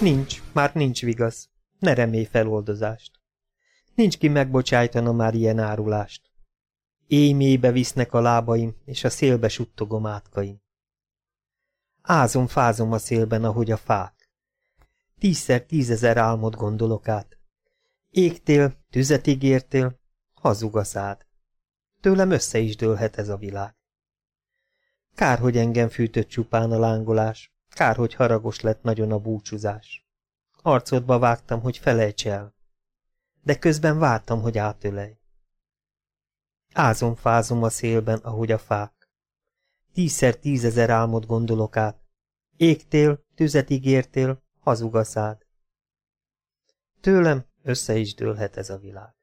Nincs, már nincs vigasz. Ne remélj feloldozást. Nincs ki megbocsájtana már ilyen árulást. Éj mélybe visznek a lábaim, és a szélbe suttogom átkaim. Ázom, fázom a szélben, ahogy a fák. Tízszer tízezer álmot gondolok át. Égtél, tüzet ígértél, hazug a szád. Tőlem össze is dőlhet ez a világ. Kár, hogy engem fűtött csupán a lángolás, Kár, hogy haragos lett nagyon a búcsúzás. Arcodba vágtam, hogy felejts el. De közben vártam, hogy átölej. Ázom-fázom a szélben, ahogy a fák. Tízszer tízezer álmot gondolok át. Égtél, tüzet ígértél, hazug. Tőlem össze is dőlhet ez a világ.